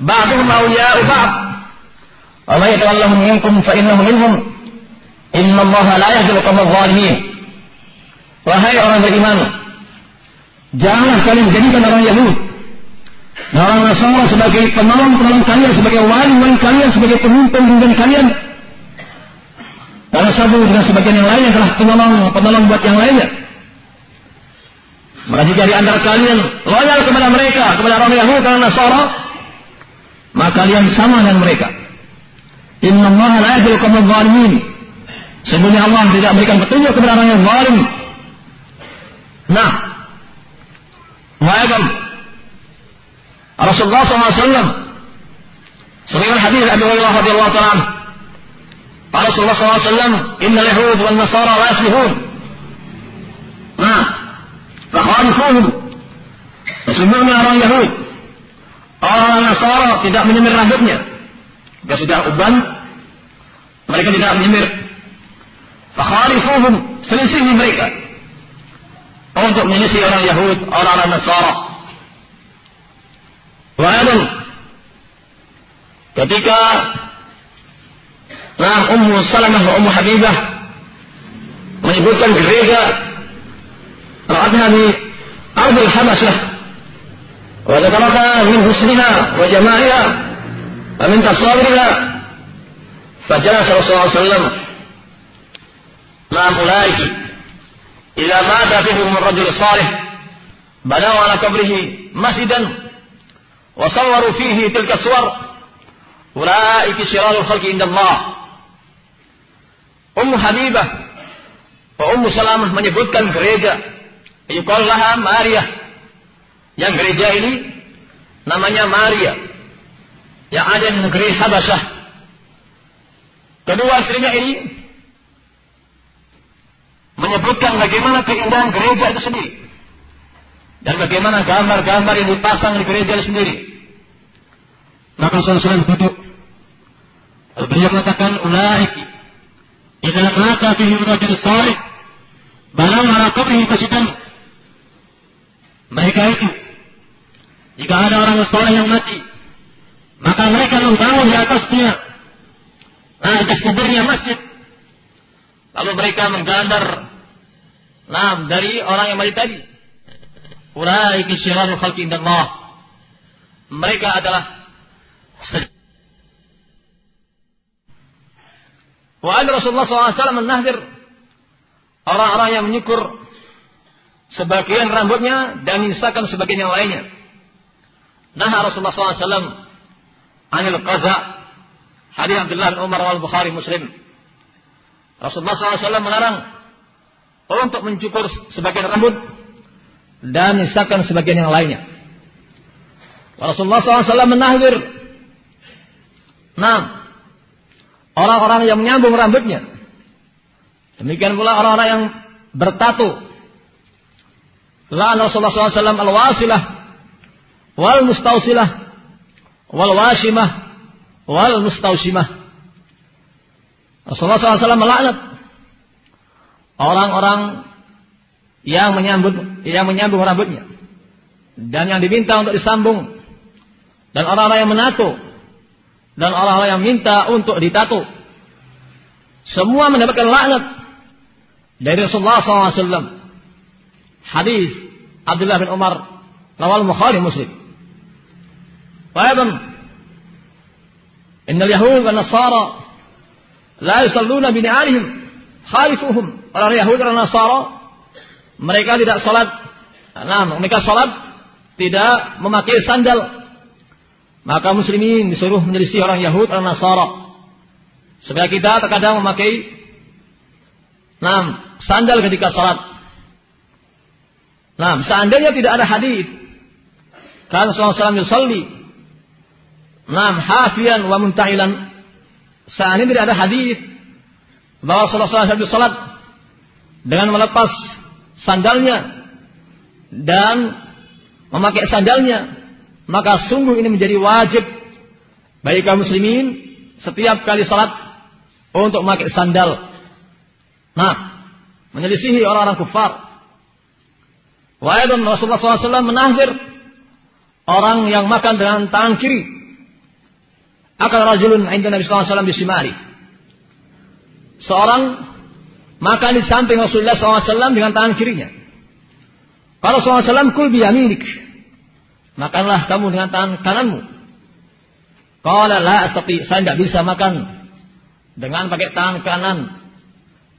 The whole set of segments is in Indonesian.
ba'duhum awliya'u ba'd. Wa man yatawallahum minkum fa innahu minhum. Inna Allah la yahdi al-qawma adh-dhalimin. Wahai orang beriman, janganlah kalian jadikan orang Yahudi orang Nasara sebagai penolong-penolong kalian, sebagai wali-wali kalian, sebagai pemimpin-pemimpin kalian. Karena satu dengan sebagian yang lainnya adalah penolong-penolong buat yang lainnya. Maka jika di antara kalian loyal kepada mereka, kepada orang Yahudi dan Nasara, maka kalian sama dengan mereka. Inna Allah la yahdil qawmal zalimin. Sesungguhnya Allah tidak memberikan petunjuk kepada orang yang zalim. Nah, wa'adam Rasulullah SAW sebagaimana hadis Abu Hurairah radhiyallahu taala Rasulullah SAW Inna al-Yahud wal Nasara la yaslihun. Nah, Fakhalifuhum. Sesungguhnya orang Yahud, Orang Nasara tidak menyemir rambutnya. Dia sudah uban, mereka tidak menyemir. Fakhalifuhum, selisihi mereka. Untuk menyisi orang Yahud, orang Nasara. Wa'adun, ketika Nah, Ummu Salamah wa Ummu Habibah menyebutkan gereja Ra'adha di Ardul Habasyah وذكرتها من حسنها وجمالها ومن تصابرها فجلس رسول الله صلى الله عليه وسلم مع أولئك إذا مات فيهم الرجل الصالح بنوا على قبره مسجدا وصوروا فيه تلك الصور أولئك شرار الخلق عند الله أم حبيبة وأم سلامة menyebutkan gereja Yukallaha Maria. yang gereja ini namanya Maria. Yang ada di negeri Habasyah. Kedua istrinya ini menyebutkan bagaimana keindahan gereja itu sendiri. Dan bagaimana gambar-gambar yang dipasang di gereja itu sendiri. Maka Rasulullah duduk. Beliau mengatakan, Ulaiki. Idza mata fihi rajul salih. Balau ala qabrihi fasidan mereka itu jika ada orang soleh yang mati maka mereka membangun di atasnya nah, atas kuburnya masjid. Lalu mereka menggandar nah dari orang yang mati tadi. Ulaika syirarul khalqi indallah. Mereka adalah Wa Rasulullah SAW menahdir orang-orang yang menyukur sebagian rambutnya dan menyisakan sebagian yang lainnya. Nah Rasulullah SAW anil qaza hadis Abdullah bin Umar wal Bukhari Muslim. Rasulullah SAW melarang untuk mencukur sebagian rambut dan menyisakan sebagian yang lainnya. Rasulullah SAW menahdir Nah, orang-orang yang menyambung rambutnya. Demikian pula orang-orang yang bertato La'an Rasulullah SAW al-wasilah wal mustausilah wal wasimah wal mustausimah. Rasulullah SAW melaknat orang-orang yang menyambut yang menyambung rambutnya dan yang diminta untuk disambung dan orang-orang yang menato dan orang-orang yang minta untuk ditato semua mendapatkan laknat dari Rasulullah SAW hadis Abdullah bin Umar rawal Bukhari Muslim. وأيضا إن اليهود والنصارى لا يصلون بنعالهم خالفوهم orang Yahudi dan Nasara mereka tidak salat nah mereka salat tidak memakai sandal maka muslimin disuruh menyelisih orang Yahudi dan Nasara supaya kita terkadang memakai nah sandal ketika salat Nah, seandainya tidak ada hadis, kan Rasulullah yusalli, nah, hafian wa muntahilan. Seandainya tidak ada hadis bahwa Rasulullah SAW salat dengan melepas sandalnya dan memakai sandalnya, maka sungguh ini menjadi wajib bagi kaum muslimin setiap kali salat untuk memakai sandal. Nah, menyelisihi orang-orang kufar Wa Rasulullah SAW menahdir orang yang makan dengan tangan kiri Akal rajulun inda Nabi wasallam bisimari. Seorang makan di samping Rasulullah SAW dengan tangan kirinya. Kalau SAW kul biyaminik. Makanlah kamu dengan tangan kananmu. Qala la astati, saya tidak bisa makan dengan pakai tangan kanan.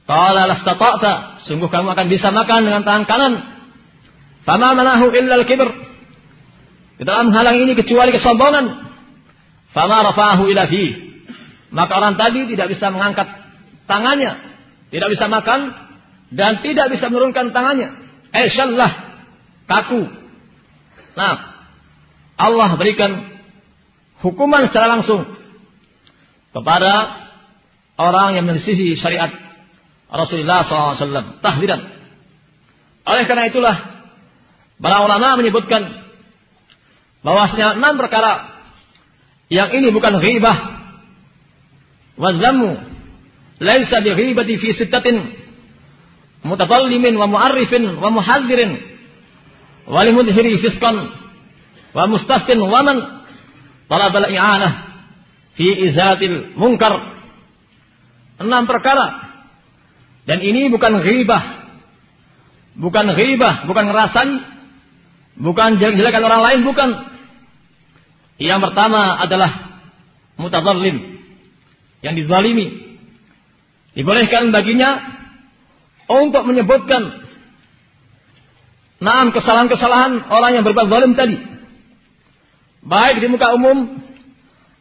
Qala lastata'ta, sungguh kamu akan bisa makan dengan tangan kanan. Fama manahu illa al-kibr. Di dalam ini kecuali kesombongan. Fama rafa'ahu ila fi. Maka orang tadi tidak bisa mengangkat tangannya. Tidak bisa makan. Dan tidak bisa menurunkan tangannya. Esyallah. Kaku. Nah. Allah berikan hukuman secara langsung kepada orang yang menyelisihi syariat Rasulullah SAW. Tahdiran. Oleh karena itulah para ulama menyebutkan bahwasanya enam perkara yang ini bukan ghibah. Wa zammu laisa bi ghibati fi sittatin mutatallimin wa mu'arrifin wa muhadzirin wa limudhiri fisqan wa mustaftin wa man talabal i'anah fi izatil munkar. Enam perkara. Dan ini bukan ghibah. Bukan ghibah bukan ngerasani bukan jelek-jelekan orang lain bukan yang pertama adalah mutadzallim yang dizalimi. Dibolehkan baginya untuk menyebutkan enam kesalahan-kesalahan orang yang berbuat zalim tadi. Baik di muka umum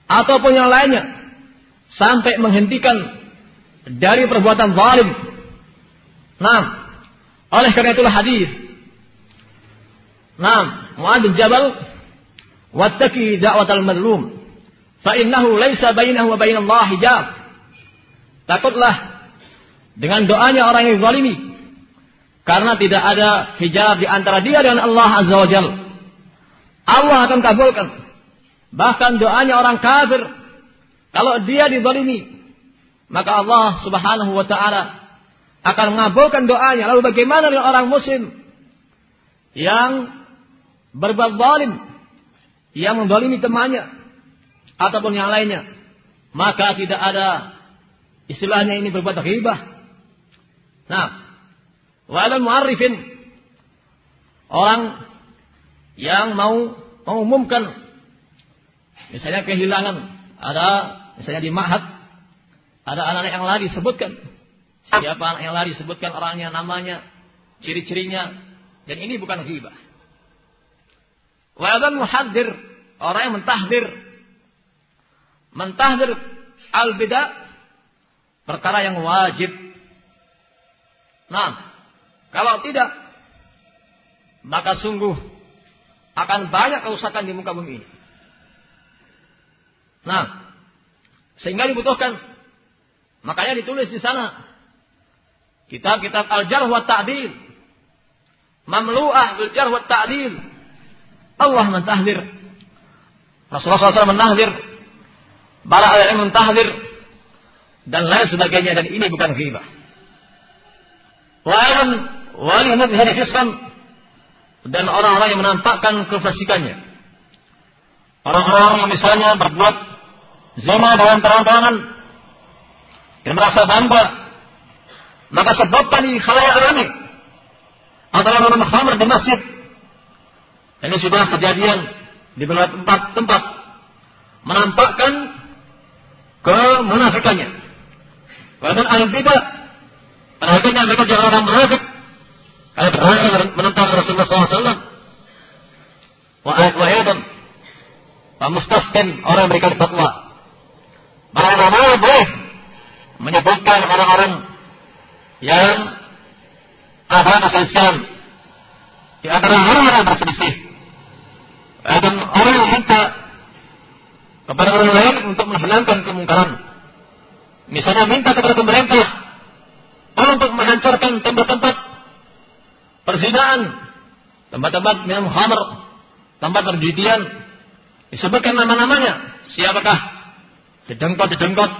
ataupun yang lainnya. Sampai menghentikan dari perbuatan zalim. Nah, oleh karena itulah hadis. Nah, Mu'ad bin Jabal wattaqi da'watal madlum fa innahu laisa bainahu wa hijab. Takutlah dengan doanya orang yang zalimi. Karena tidak ada hijab di antara dia dengan Allah azza wajal Allah akan kabulkan. Bahkan doanya orang kafir. Kalau dia dizalimi maka Allah subhanahu wa ta'ala akan mengabulkan doanya. Lalu bagaimana dengan orang muslim yang berbuat zalim yang mendolimi temannya ataupun yang lainnya, maka tidak ada istilahnya ini berbuat ghibah. Nah, walau mu'arifin orang yang mau mengumumkan misalnya kehilangan ada misalnya di ma'had ada anak-anak yang lari sebutkan. Siapa anak yang lari sebutkan orangnya namanya ciri-cirinya. Dan ini bukan ghibah. Wa muhaddir, orang yang mentahdir. Mentahdir al-bid'ah perkara yang wajib. Nah, kalau tidak maka sungguh akan banyak kerusakan di muka bumi ini. Nah, sehingga dibutuhkan makanya ditulis di sana kitab-kitab al-jarh wa ta'dil mamlu'ah bil jarh wa ta'dil Allah mentahdir. Rasulullah SAW mentahdir. Para yang mentahdir. Dan lain sebagainya. Dan ini bukan ghibah. Wa'alam wali fiskan. Dan orang-orang yang menampakkan kefasikannya. Orang-orang yang misalnya berbuat zina dengan terang-terangan. Dan merasa bangga. Maka sebabkan di khalayak ini. Antara orang khamr di masjid ini sudah kejadian di beberapa tempat-tempat menampakkan kemunafikannya. Tidak pada akhirnya mereka jadi orang munafik karena berani menentang Rasulullah SAW. Wa aydan wa mustafkin orang berikan fatwa. Ulama boleh menyebutkan orang-orang yang ada Islam di antara orang-orang berselisih dan orang yang minta kepada orang lain untuk menghilangkan kemungkaran. Misalnya minta kepada pemerintah. Untuk menghancurkan tempat-tempat perzinaan, tempat-tempat minum khamr, tempat perjudian, disebutkan nama-namanya. Siapakah? Didengkot-didengkot.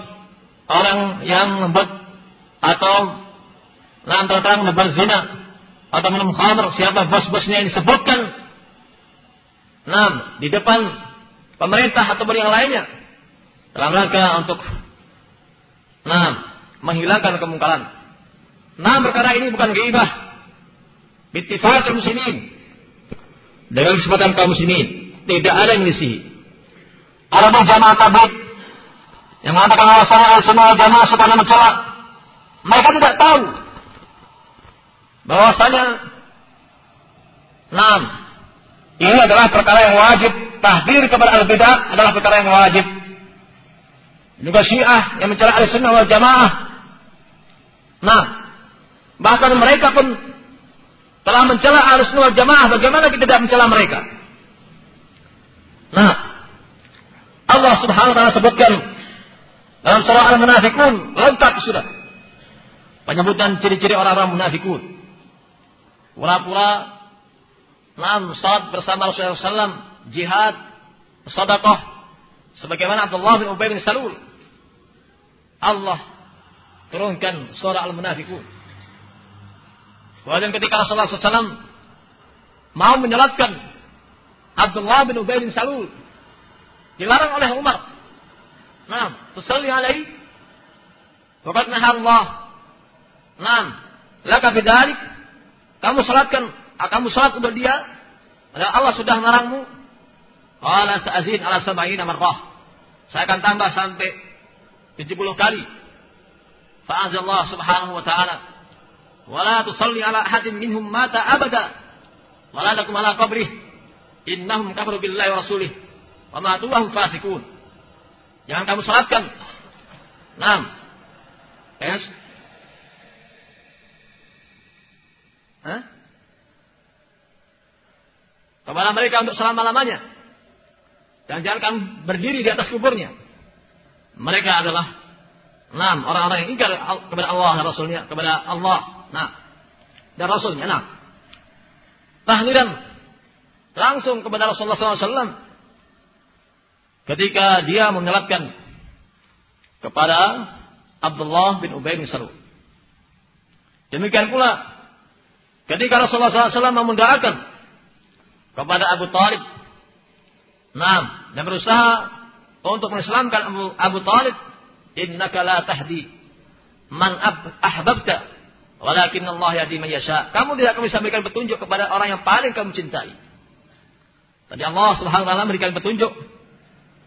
Orang yang membuat atau lantar terang membuat zina atau minum khamr, siapa bos-bosnya yang disebutkan Nah, di depan pemerintah atau yang lainnya. dalam rangka untuk nah, menghilangkan kemungkaran. Nah, perkara ini bukan ghibah. Bittifaq muslimin. Dengan kesempatan kaum muslimin, tidak ada yang disih. Ada jamaah tabligh yang mengatakan bahwasanya semua jamaah suka mencela. Mereka tidak tahu bahwasanya Nam, ini adalah perkara yang wajib. Tahdir kepada al-bid'ah adalah perkara yang wajib. Juga Syiah yang mencela al-sunnah wal jamaah. Nah, bahkan mereka pun telah mencela al-sunnah wal jamaah. Bagaimana kita tidak mencela mereka? Nah, Allah subhanahu wa ta'ala sebutkan dalam surah Al-Munafikun. Lengkap sudah. Penyebutan ciri-ciri orang-orang munafikun. Pura-pura Naam, salat bersama Rasulullah SAW, jihad, sadaqah, sebagaimana Abdullah bin Ubay bin Salul. Allah turunkan surah Al-Munafikun. Kemudian ketika Rasulullah SAW mau menyelatkan Abdullah bin Ubay bin Salul, dilarang oleh Umar. Naam, tusalli alaihi. Nahar Allah. Naam, laka bidalik. Kamu salatkan kamu sholat untuk dia, padahal Allah sudah melarangmu. Qala sa'azin ala sab'ina marrah. Saya akan tambah sampai 70 kali. Allah subhanahu wa ta'ala. Wala tusalli ala ahadin minhum mata abada. Wala lakum ala qabrih. Innahum kafaru billahi wa rasulih. Wa matu wa fasikun. Jangan kamu salatkan. Enam. Yes. Hah? Kepada mereka untuk selama-lamanya. Dan jangan berdiri di atas kuburnya. Mereka adalah enam orang-orang yang ingkar kepada Allah dan Rasulnya, kepada Allah, nah dan Rasulnya. Nah, tahlilan langsung kepada Rasulullah SAW ketika dia menyelatkan kepada Abdullah bin Ubay bin Salul. Demikian pula ketika Rasulullah SAW memudahkan kepada Abu Talib. Nah, dan berusaha untuk mengislamkan Abu, Abu Talib. Innaka la tahdi man ahbabta. Walakin Allah yadi man. Kamu tidak akan bisa memberikan petunjuk kepada orang yang paling kamu cintai. Tadi Allah subhanahu wa ta'ala memberikan petunjuk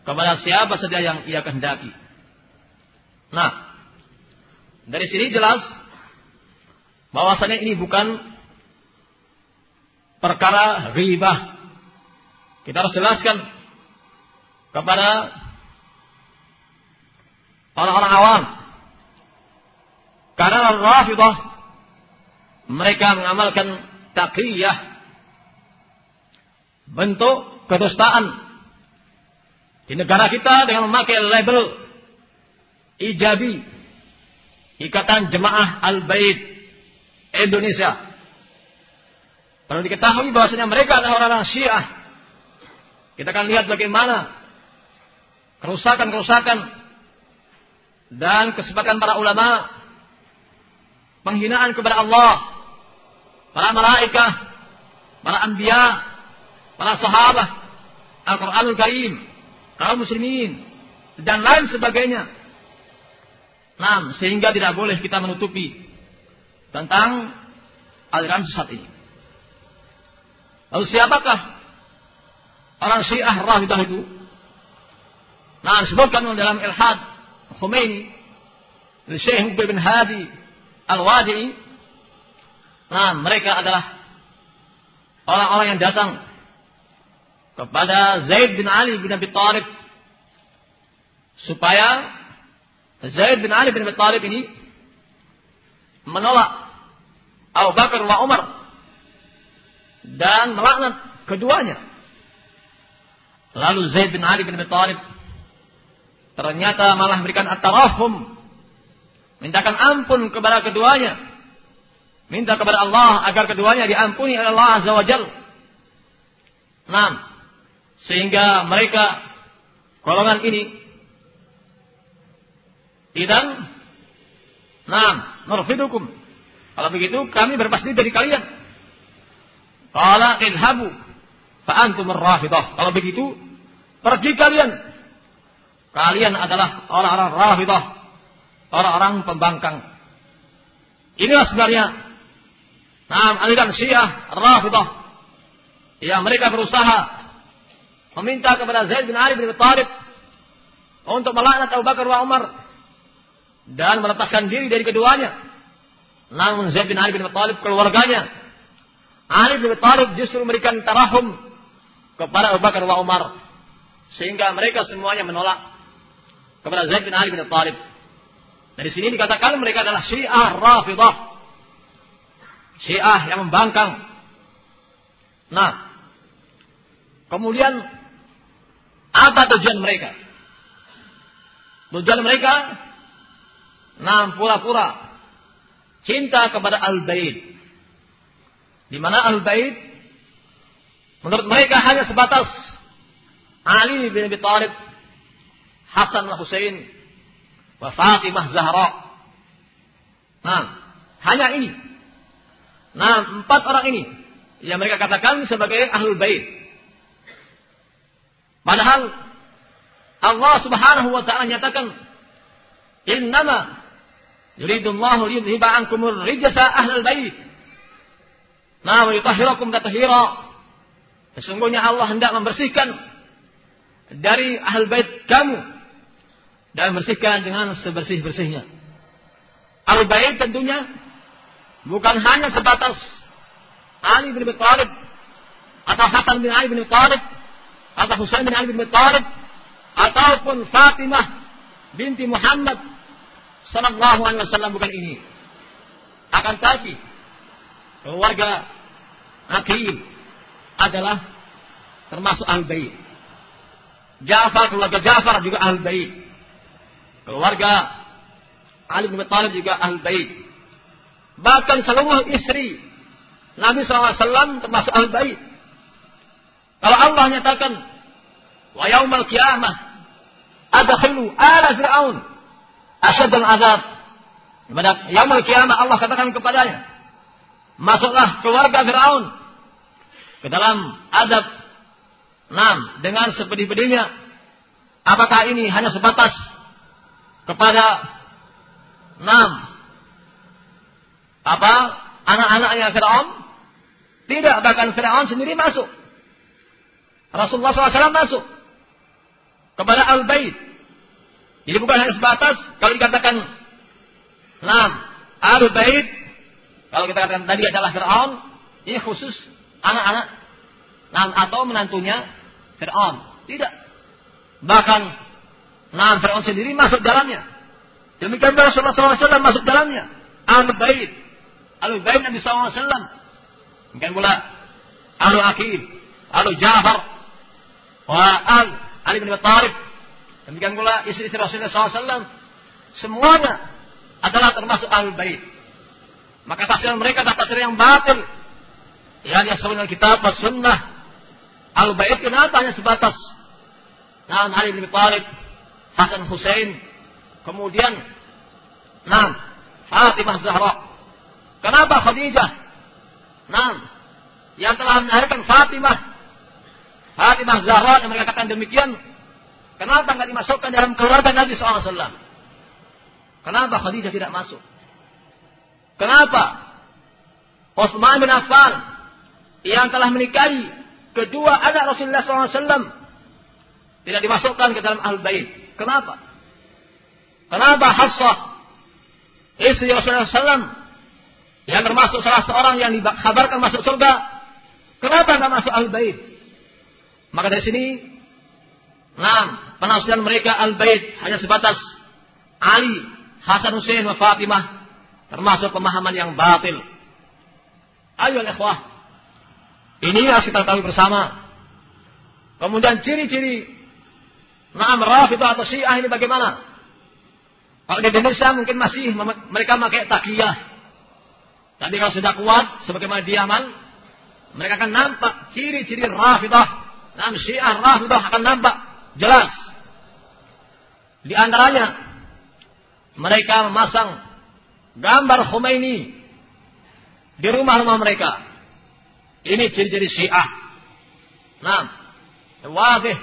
kepada siapa saja yang ia kehendaki. Nah, dari sini jelas bahwasanya ini bukan perkara ribah. Kita harus jelaskan kepada orang-orang awam. Karena Rafidah mereka mengamalkan takriyah bentuk kedustaan di negara kita dengan memakai label ijabi Ikatan Jemaah Al-Bait Indonesia Perlu diketahui bahwasanya mereka adalah orang-orang Syiah. Kita akan lihat bagaimana kerusakan-kerusakan dan kesepakatan para ulama penghinaan kepada Allah, para malaikat, para anbiya, para sahabat, Al-Qur'anul Karim, kaum muslimin dan lain sebagainya. Nah, sehingga tidak boleh kita menutupi tentang aliran sesat ini. Lalu siapakah orang Syiah Rafidah itu? Nah, disebutkan dalam Ilhad Khomeini Syekh bin Hadi Al-Wadi'i Nah, mereka adalah orang-orang yang datang kepada Zaid bin Ali bin Abi Thalib supaya Zaid bin Ali bin Abi Thalib ini menolak Abu Bakar wa Umar dan melaknat keduanya. Lalu Zaid bin Ali bin Abi Thalib ternyata malah memberikan at-tarahum, mintakan ampun kepada keduanya. Minta kepada Allah agar keduanya diampuni oleh Allah Azza wa Jal. Nah, sehingga mereka golongan ini tidak Nah, nurfidukum. Kalau begitu kami berpas dari kalian. Qala fa antum rafidah. Kalau begitu, pergi kalian. Kalian adalah orang-orang rafidah. Orang-orang pembangkang. Inilah sebenarnya. Nah, aliran syiah rafidah. Yang mereka berusaha meminta kepada Zaid bin Ali bin Thalib untuk melaknat Abu Bakar wa Umar dan melepaskan diri dari keduanya. Namun Zaid bin Ali bin Thalib keluarganya Ali bin Abi Thalib justru memberikan tarahum kepada Abu Bakar wa Umar sehingga mereka semuanya menolak kepada Zaid bin Ali bin Abi Thalib. Dari sini dikatakan mereka adalah Syiah Rafidah. Syiah yang membangkang. Nah, kemudian apa tujuan mereka? Tujuan mereka nah pura-pura cinta kepada Al-Bait. Di mana Al-Bait menurut mereka hanya sebatas Ali bin Abi Thalib, Hasan wa Husain, wa Fatimah Zahra. Nah, hanya ini. Nah, empat orang ini yang mereka katakan sebagai Ahlul Bait. Padahal Allah Subhanahu wa taala nyatakan, "Innama yuridullahu liyudhiba ankumur rijsa ahlul bait." Nah, yutahhirakum tathira. Sesungguhnya Allah hendak membersihkan dari ahal bait kamu dan bersihkan dengan sebersih-bersihnya. Al bait tentunya bukan hanya sebatas Ali bin Abi atau Hasan bin Ali bin Abi atau Husain bin Ali bin Abi Thalib ataupun Fatimah binti Muhammad sallallahu alaihi wasallam bukan ini. Akan tapi keluarga Aqil adalah termasuk al-bait. Ja'far, keluarga Ja'far juga ahli bait. Keluarga Ali bin Thalib juga ahli bait. Bahkan seluruh istri Nabi SAW termasuk ahli bait. Kalau Allah nyatakan wa yaumal qiyamah adkhilu ala fir'aun asyad al-azab. Pada yaumul qiyamah Allah katakan kepadanya, masuklah keluarga Firaun ke dalam adab Nah, dengan sepedih-pedihnya. Apakah ini hanya sebatas kepada enam apa anak-anaknya Fir'aun? Tidak, bahkan Fir'aun sendiri masuk. Rasulullah SAW masuk kepada Al-Bait. Jadi bukan hanya sebatas kalau dikatakan enam Al-Bait kalau kita katakan tadi adalah Fir'aun, ini khusus anak-anak atau menantunya Fir'aun. Tidak. Bahkan nah Fir'aun sendiri masuk dalamnya. Demikian Rasulullah SAW masuk dalamnya. Al-Bait. Al-Bait Nabi SAW. Demikian pula Al-Aqib. Al-Jafar. Wa Al Ali bin Demikian pula istri-istri Rasulullah SAW. Semuanya adalah termasuk Al-Bait. Maka tafsir mereka adalah tafsir yang batil. Ya, dia sebenarnya kitab sunnah Al-Bait kenapa hanya sebatas Nah, Ali bin Thalib, Hasan Hussein, kemudian Nah, Fatimah Zahra. Kenapa Khadijah? Nah, yang telah melahirkan Fatimah, Fatimah Zahra yang mengatakan demikian, kenapa nggak dimasukkan dalam keluarga Nabi SAW? Kenapa Khadijah tidak masuk? Kenapa Utsman bin Affan yang telah menikahi kedua anak Rasulullah SAW tidak dimasukkan ke dalam al-bait. Kenapa? Kenapa Hafsah istri Rasulullah SAW yang termasuk salah seorang yang dikabarkan masuk surga, kenapa tidak masuk al-bait? Maka dari sini, nah penafsiran mereka al-bait hanya sebatas Ali, Hasan Hussein, dan Fatimah termasuk pemahaman yang batil. Ayo ikhwah, ini harus kita tahu bersama. Kemudian ciri-ciri Naam Rafidah atau Syiah ini bagaimana? Kalau di Indonesia mungkin masih mereka pakai takiyah. Tapi kalau sudah kuat, sebagaimana di Yaman, mereka akan nampak ciri-ciri Rafidah. Naam Syiah Rafidah akan nampak jelas. Di antaranya, mereka memasang gambar Khomeini di rumah-rumah mereka. Ini ciri-ciri Syiah. Nah, wadih.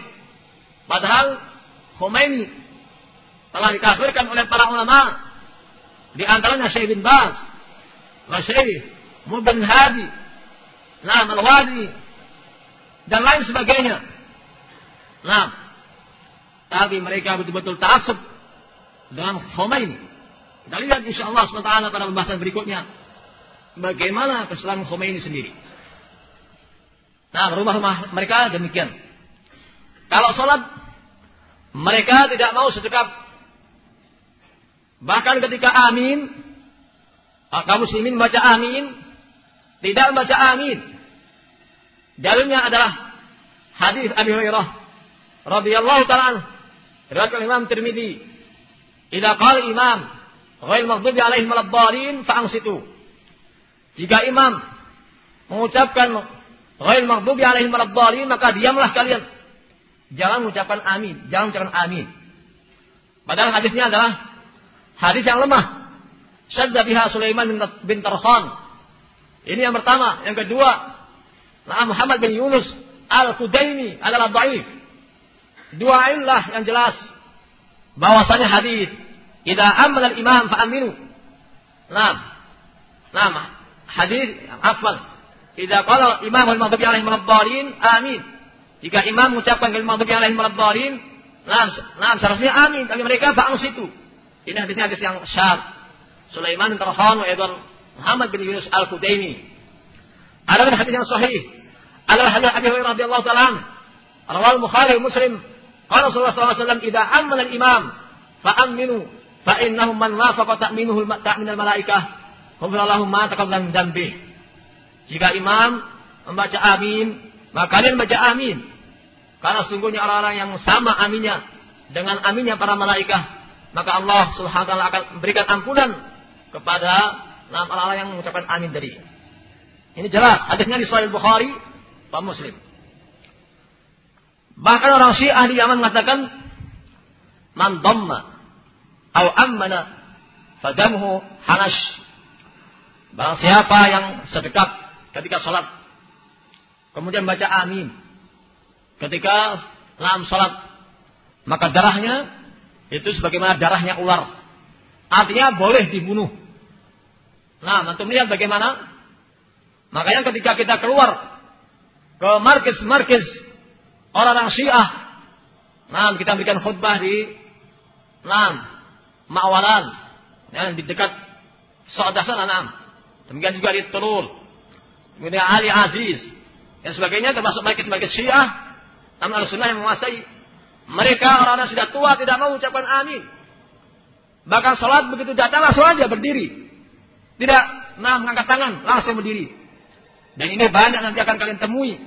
Padahal Khomeini telah dikafirkan oleh para ulama di antaranya Syekh bin Bas Syekh Mubin Hadi nah Al-Wadi dan lain sebagainya nah tapi mereka betul-betul taksub dengan Khomeini kita lihat insya Allah SWT pada pembahasan berikutnya bagaimana kesalahan Khomeini sendiri nah rumah-rumah mereka demikian kalau sholat mereka tidak mau sedekap. Bahkan ketika amin, kaum muslimin baca amin, tidak membaca amin. Dalilnya adalah hadis Abi Hurairah radhiyallahu taala riwayat Imam Tirmizi. Idza qala imam ghair maghdubi alaihim waladdallin fa'ansitu. Jika imam mengucapkan ghair maghdubi alaihim waladdallin maka diamlah kalian Jangan mengucapkan amin. Jangan mengucapkan amin. Padahal hadisnya adalah hadis yang lemah. Syadda biha Sulaiman bin Tarkhan. Ini yang pertama. Yang kedua, nah Muhammad bin Yunus Al-Kudaini adalah dhaif. Dua illah yang jelas bahwasanya hadis idza amala al-imam fa aminu. Nah. Nah, hadis afal. Idza qala imam al-maghdubi alaihim amin. Jika imam mengucapkan kalimat maghdubi alaihim waladdallin, nah, nah seharusnya amin, tapi mereka bang situ. Ini hadisnya hadis yang syad. Sulaiman bin Tarhan wa Muhammad bin Yunus Al-Kudaini. Ada hadis yang sahih. Adalah hadis Abi Hurairah radhiyallahu taala Rawal Bukhari Muslim. Qala Rasulullah SAW, "Idza amana al-imam fa aminu fa innahu man wafaqa ta'minuhu ta'min al-malaikah, ghufira lahu ma taqaddama min dhanbihi." Jika imam membaca amin, maka kalian baca amin. Karena sungguhnya orang-orang yang sama aminnya dengan aminnya para malaikat, maka Allah Subhanahu wa taala akan memberikan ampunan kepada orang-orang yang mengucapkan amin dari. Ini jelas hadisnya di Sahih Bukhari, Pak Muslim. Bahkan orang Syiah di Yaman mengatakan man dhamma au ammana fadamuhu hanash. Barang siapa yang sedekat ketika sholat kemudian baca amin. Ketika dalam salat, maka darahnya itu sebagaimana darahnya ular. Artinya boleh dibunuh. Nah, nanti melihat bagaimana? Makanya ketika kita keluar ke markis-markis orang-orang Syiah, nah kita berikan khutbah di nah, Ma'walan, ya, di dekat Sa'dah sana, nah. Demikian juga di Turul. Kemudian Ali Aziz, dan sebagainya termasuk market-market syiah. Namun sunnah yang menguasai. Mereka orang-orang sudah tua tidak mau ucapkan amin. Bahkan sholat begitu datang langsung aja berdiri. Tidak nah mengangkat tangan langsung berdiri. Dan ini banyak nanti akan kalian temui.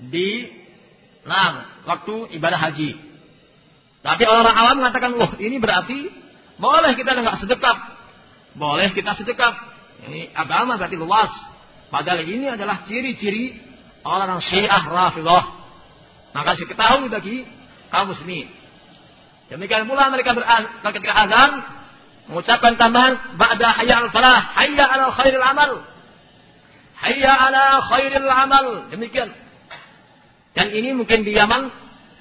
Di nah waktu ibadah haji. Tapi orang-orang awam mengatakan wah ini berarti boleh kita nggak sedekap boleh kita sedekap ini agama berarti luas padahal ini adalah ciri-ciri orang Syiah Rafidah. Maka diketahui bagi kaum muslimin. Demikian pula mereka ketika azan mengucapkan tambahan ba'da hayya al-falah, hayya ala khairil amal. Hayya ala khairil amal. Demikian. Dan ini mungkin di Yaman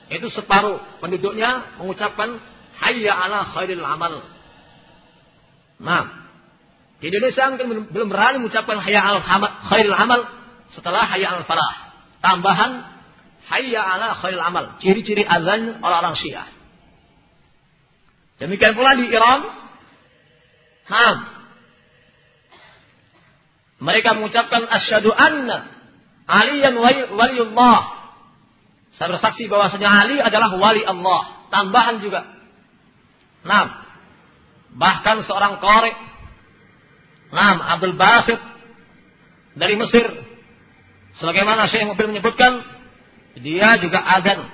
itu separuh penduduknya mengucapkan hayya ala khairil amal. Nah, di Indonesia mungkin belum berani mengucapkan hayya ala khairil amal setelah hayya al falah. Tambahan hayya ala khairil amal. Ciri-ciri azan orang-orang Syiah. Demikian pula di Iran. Ham. Mereka mengucapkan asyhadu anna aliyan waliyullah. Saya bersaksi bahwasanya Ali adalah wali Allah. Tambahan juga. Nah, bahkan seorang korek, Nam Abdul Basit dari Mesir Sebagaimana Syekh Mobil menyebutkan, dia juga azan.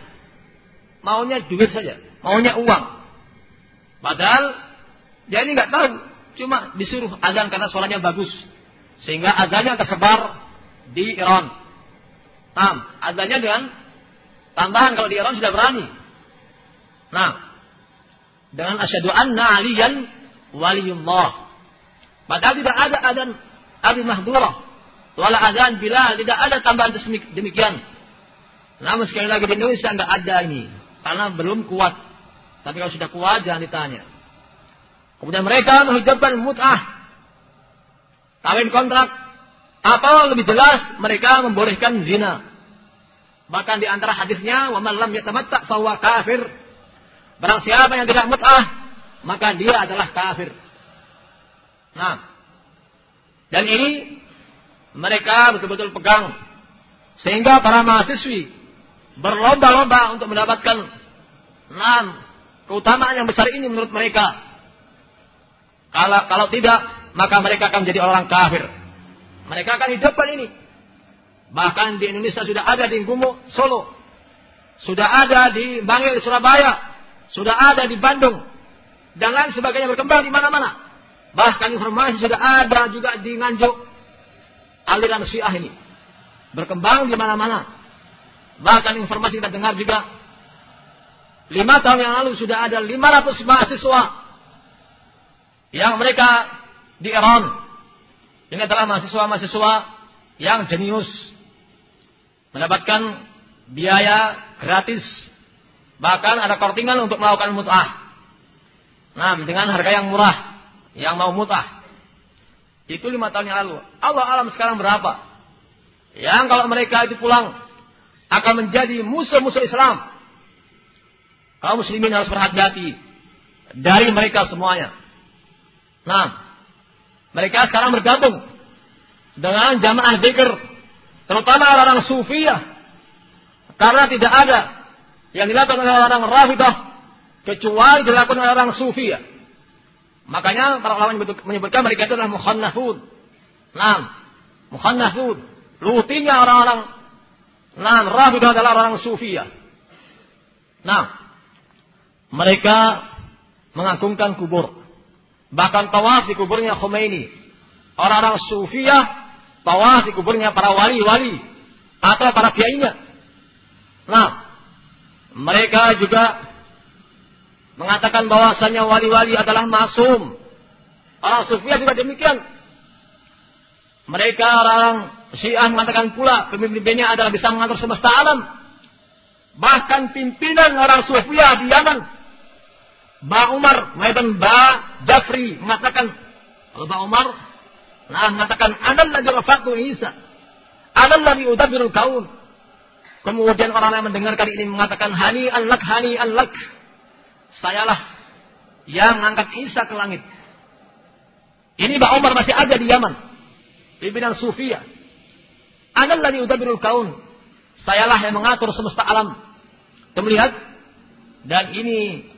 Maunya duit saja, maunya uang. Padahal dia ini nggak tahu, cuma disuruh azan karena suaranya bagus. Sehingga azannya tersebar di Iran. Nah, azannya dengan tambahan kalau di Iran sudah berani. Nah, dengan asyhadu anna aliyan waliyullah. Padahal tidak ada azan Abi Mahdurah Wala azan bila tidak ada tambahan demikian. Namun sekali lagi di Indonesia nggak ada ini. Karena belum kuat Tapi kalau sudah kuat jangan ditanya. Kemudian mereka menghidupkan mut'ah. Kawin kontrak. Atau lebih jelas mereka membolehkan zina. Bahkan di antara hadisnya, wa man lam yatamatta fahuwa kafir. Barang siapa yang tidak mut'ah, maka dia adalah kafir. Nah, dan ini mereka betul-betul pegang. Sehingga para mahasiswi berlomba-lomba untuk mendapatkan enam keutamaan yang besar ini menurut mereka. Kalau kalau tidak, maka mereka akan menjadi orang kafir. Mereka akan hidupkan ini. Bahkan di Indonesia sudah ada di Gumo, Solo. Sudah ada di Bangil, Surabaya. Sudah ada di Bandung. Dan lain sebagainya berkembang di mana-mana. Bahkan informasi sudah ada juga di Nganjuk. Aliran Syiah ini. Berkembang di mana-mana. Bahkan informasi kita dengar juga. Lima tahun yang lalu sudah ada 500 mahasiswa. Yang mereka di Iran. Ini adalah mahasiswa-mahasiswa yang jenius mendapatkan biaya gratis. Bahkan ada kortingan untuk melakukan mut'ah. Nah, dengan harga yang murah. Yang mau mut'ah. Itu lima tahun yang lalu. Allah alam sekarang berapa? Yang kalau mereka itu pulang akan menjadi musuh-musuh Islam. Kaum muslimin harus berhati-hati dari mereka semuanya. Nah, mereka sekarang bergabung dengan jamaah dikir Terutama orang-orang sufiyah. Karena tidak ada yang dilakukan oleh orang rafidah kecuali dilakukan oleh orang sufiyah. Makanya para ulama menyebutkan mereka itu adalah mukhannafud. Nah, mukhannafud. Rutinya orang-orang Nah, rafidah adalah orang sufiyah. Nah, mereka mengagungkan kubur. Bahkan tawaf di kuburnya Khomeini. Orang-orang sufiyah tawaf di kuburnya para wali-wali atau para kiainya. Nah, mereka juga mengatakan bahwasannya wali-wali adalah masum. Orang Sufiyah juga demikian. Mereka orang Syiah mengatakan pula pemimpinnya adalah bisa mengatur semesta alam. Bahkan pimpinan orang Sufiyah di Yaman, Ba Umar, Maidan Ba Jafri mengatakan, kalau Ba Umar Nah, mengatakan adam lagi Isa. Adam lagi udabirul kaun. Kemudian orang yang mendengarkan ini mengatakan hani an-lak, hani an-lak. Sayalah yang mengangkat Isa ke langit. Ini Mbak Umar masih ada di Yaman. Pimpinan Sufia. Adam lagi udabirul kaun. Sayalah yang mengatur semesta alam. Kita melihat. Dan ini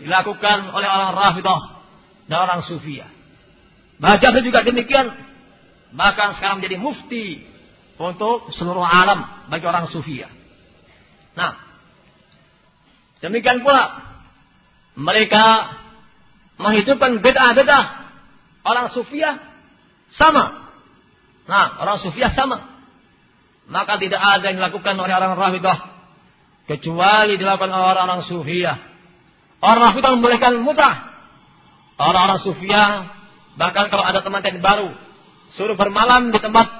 dilakukan oleh orang Rafidah dan orang Sufia. Baca juga demikian. Bahkan sekarang menjadi mufti untuk seluruh alam bagi orang sufia. Nah, demikian pula mereka menghidupkan beda-beda orang sufia sama. Nah, orang sufia sama. Maka tidak ada yang dilakukan oleh orang rafidah kecuali dilakukan oleh orang-orang sufia. Orang rafidah membolehkan mutah. Orang-orang sufia Bahkan kalau ada teman teman baru, suruh bermalam di tempat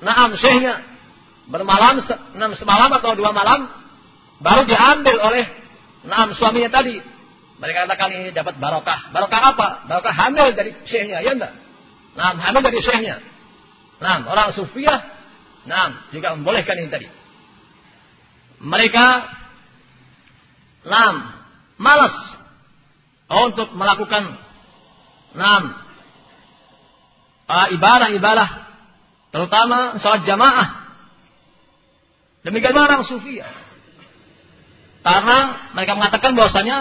naam syekhnya. Bermalam enam semalam atau dua malam, baru diambil oleh naam suaminya tadi. Mereka katakan ini dapat barokah. Barokah apa? Barokah hamil dari syekhnya, ya enggak? Nah, hamil dari syekhnya. Nah, orang sufiah, nah, juga membolehkan ini tadi. Mereka, nah, malas untuk melakukan, nah, ibadah-ibadah terutama sholat jamaah. Demikian orang sufi Karena mereka mengatakan bahwasanya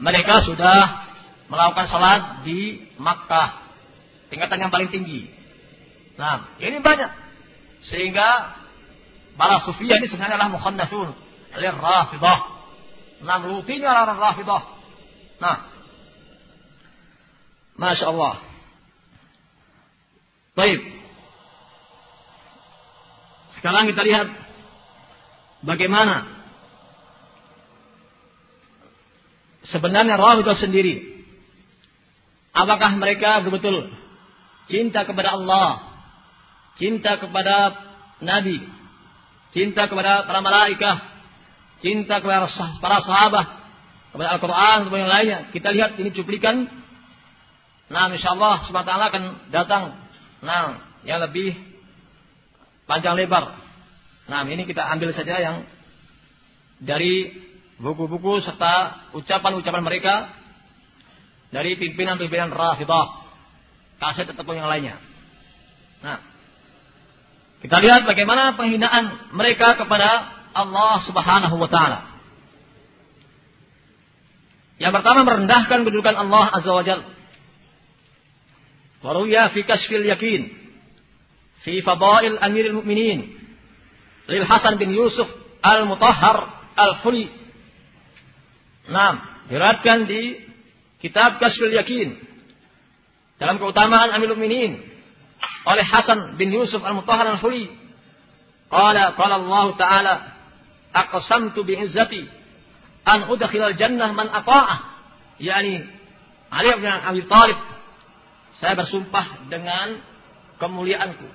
mereka sudah melakukan sholat di Makkah. Tingkatan yang paling tinggi. Nah, ini banyak. Sehingga para sufi ini sebenarnya adalah mukhannasun. Alir rafidah. Nah, rutinya orang rafidah. Nah, Masya Allah. Baik. Sekarang kita lihat bagaimana sebenarnya itu sendiri. Apakah mereka betul-betul cinta kepada Allah, cinta kepada Nabi, cinta kepada para malaikat, cinta kepada para sahabat, kepada Al-Quran atau yang lainnya. Kita lihat ini cuplikan. Nah, insya Allah SWT akan datang. Nah, yang lebih panjang lebar. Nah, ini kita ambil saja yang dari buku-buku serta ucapan-ucapan mereka dari pimpinan-pimpinan Rafidah. Kaset ataupun yang lainnya. Nah, kita lihat bagaimana penghinaan mereka kepada Allah Subhanahu wa taala. Yang pertama merendahkan kedudukan Allah Azza wa Jal. Waruya fi kasfil yakin. Fi fadail amiril mu'minin. Lil Hasan bin Yusuf al-Mutahhar al-Furi. Nah, diratkan di kitab Kasfil Yakin. Dalam keutamaan Amirul Mukminin oleh Hasan bin Yusuf al-Mutahhar al-Furi. Qala qala Allah Ta'ala aqsamtu bi izzati an udkhilal jannah man ata'ah yakni Ali bin Abi Thalib saya bersumpah dengan kemuliaanku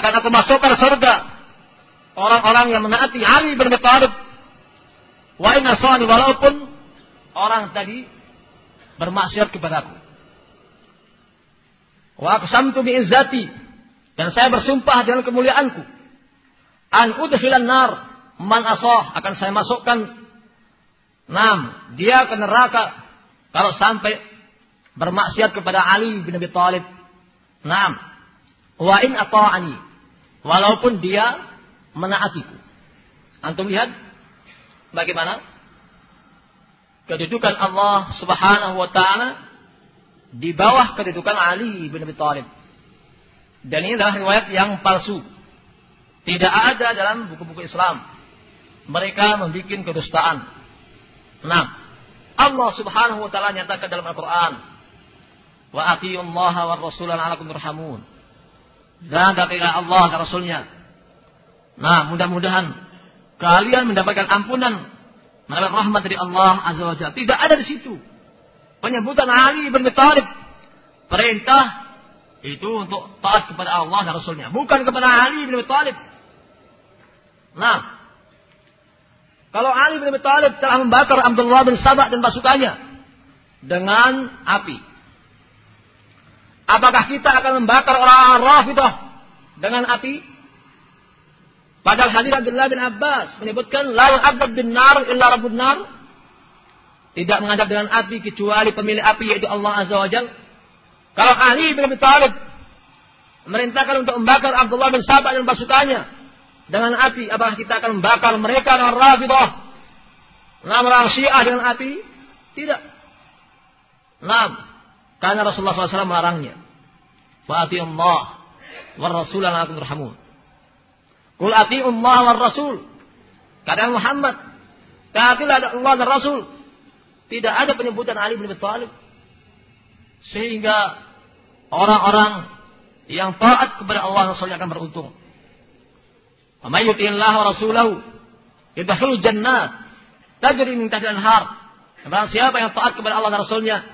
akan aku masukkan surga. Orang-orang yang menaati Ali bin Abi Thalib wa inna walaupun orang tadi bermaksiat kepadaku wa aqsamtu bi izzati. Dan saya bersumpah dengan kemuliaanku. An udkhilan nar. Man asah. Akan saya masukkan. Nam, dia ke neraka. Kalau sampai bermaksiat kepada Ali bin Abi Thalib. Nam, wa in ata'ani. Walaupun dia menaatiku. Antum lihat bagaimana kedudukan Allah Subhanahu wa taala di bawah kedudukan Ali bin Abi Thalib. Dan ini adalah riwayat yang palsu. Tidak ada dalam buku-buku Islam. Mereka membuat kedustaan Nah, Allah Subhanahu wa taala nyatakan dalam Al-Qur'an, "Wa atiullaha wa rasulan 'alakum turhamun." Dan taatilah Allah dan Rasulnya. Nah, mudah-mudahan kalian mendapatkan ampunan mendapat rahmat dari Allah Azza wa Jalla. Tidak ada di situ penyebutan Ali bin Thalib. Perintah itu untuk taat kepada Allah dan Rasulnya, bukan kepada Ali bin Thalib. Nah, kalau Ali bin Abi Thalib telah membakar Abdullah bin Sabah dan pasukannya dengan api. Apakah kita akan membakar orang-orang Rafidah dengan api? Padahal hadis Abdullah bin Abbas menyebutkan la yu'adzab bin nar illa rabbun nar. Tidak mengadab dengan api kecuali pemilik api yaitu Allah Azza wa Jal. Kalau Ali bin Abi Thalib merintahkan untuk membakar Abdullah bin Sabah dan pasukannya, dengan api. Apakah kita akan membakar mereka dengan rafidah? Nah, orang syiah dengan api? Tidak. Nah, karena Rasulullah SAW melarangnya. Fa'ati Allah wa Rasul akum turhamun. Kul ati Allah wa Rasul. Kata Muhammad. Taatilah Allah dan Rasul. Tidak ada penyebutan Ali bin Abi Thalib. Sehingga orang-orang yang taat kepada Allah Rasul akan beruntung. Wa may yuti'illah wa rasulahu yadkhulul jannat tajri min tahtiha al-anhar. Siapa yang taat kepada Allah dan Rasulnya,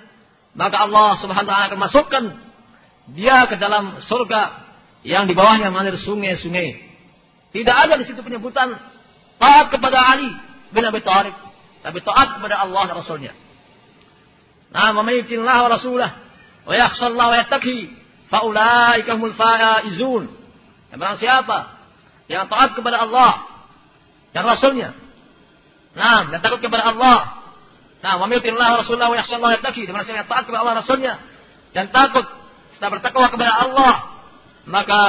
maka Allah Subhanahu wa taala akan masukkan dia ke dalam surga yang di bawahnya mengalir sungai-sungai. Tidak ada di situ penyebutan taat kepada Ali bin Abi Thalib, tapi taat kepada Allah dan Rasulnya. Nah, Allah wa rasulah wa yakhshallah wa yattaqi fa humul faizun. Barang siapa yang taat kepada Allah dan Rasulnya. Nah, dan takut kepada Allah. Nah, wa Allah Rasulullah wa yakhshallahu yattaqi. Mana yang taat kepada Allah Rasulnya dan takut dan bertakwa kepada Allah, maka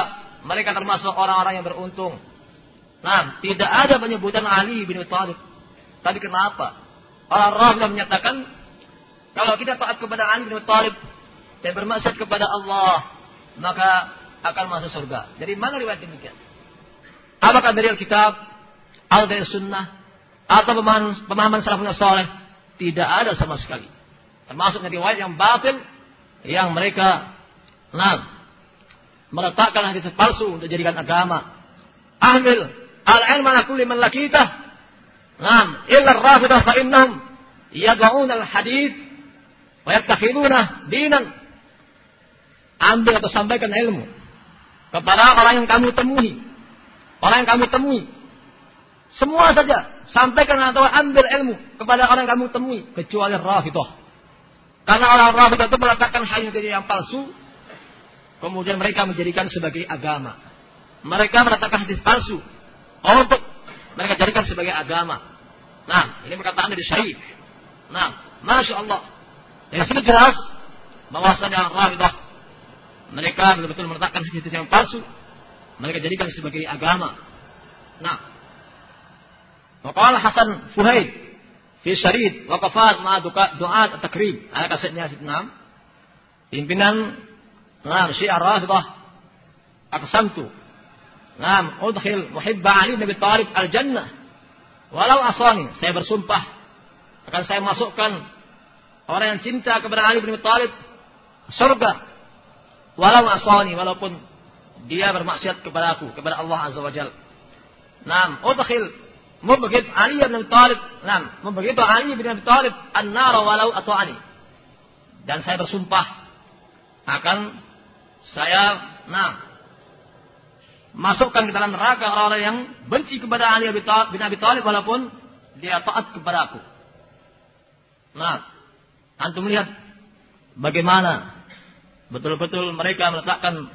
mereka termasuk orang-orang yang beruntung. Nah, tidak ada penyebutan Ali bin Abi Thalib. Tapi kenapa? Orang Rafidah menyatakan kalau kita taat kepada Ali bin Abi Thalib dan bermaksud kepada Allah, maka akan masuk surga. Jadi mana riwayat demikian? Apakah dari Alkitab atau dari Sunnah atau pemahaman, pemahaman salafun soleh? Tidak ada sama sekali. Termasuk riwayat yang batil yang mereka nah, meletakkan hadis palsu untuk jadikan agama. Ahmil al-ilm ala kulli man lakitah. Naam, illa rafidah fa innahum yad'un al-hadis wa yattakhiduna dinan. Ambil atau sampaikan ilmu kepada orang yang kamu temui Orang yang kami temui. Semua saja. Sampaikan atau ambil ilmu kepada orang yang kamu temui kecuali Rafidah. Karena orang Rafidah itu meletakkan hadis yang palsu kemudian mereka menjadikan sebagai agama. Mereka meletakkan hadis palsu untuk mereka jadikan sebagai agama. Nah, ini perkataan dari Syekh. Nah, Masya Allah. Yang sudah jelas bahwasanya Rafidah mereka betul-betul meletakkan hadis yang palsu. Mereka jadikan sebagai agama. Nah, Wakal Hasan Fuhaid fi syarid wakafat kafat ma du'a takrib. Ada kasetnya enam Pimpinan Nah, Syiah Rafidah Aqsamtu. enam udhil muhibba Ali Nabi tarik al-jannah. Walau asani, saya bersumpah akan saya masukkan orang yang cinta kepada Ali bin Abi Thalib surga. Walau asani, walaupun dia bermaksiat kepada aku, kepada Allah Azza Wajalla. Enam Naam, udkhil mubghid Ali bin Abi Thalib, nah, mubghid Ali bin Abi Thalib an-nar walau ata'ani. Dan saya bersumpah akan saya nah masukkan ke dalam neraka orang-orang yang benci kepada Ali bin Abi Thalib walaupun dia taat kepada aku. Nah, antum lihat bagaimana betul-betul mereka meletakkan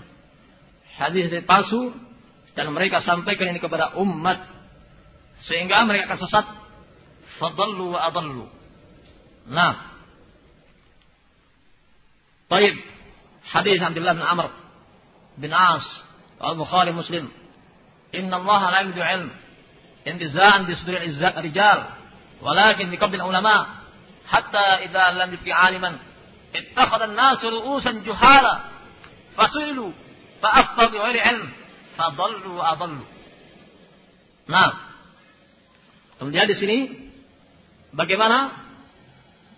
hadis palsu dan mereka sampaikan ini kepada umat sehingga mereka akan sesat. Fadallu wa adallu. Nah. Baik. Hadis Abdullah bin Amr bin As al-Bukhari Muslim. Inna Allah la yubdu ilm intiza'an bi sudur rijal walakin bi qabl ulama hatta idza lam yubqi aliman ittakhadha an-nas ru'usan juhala fasuilu fa afdal bi ghairi ilm fadallu wa adallu. Nah, Kemudian di sini bagaimana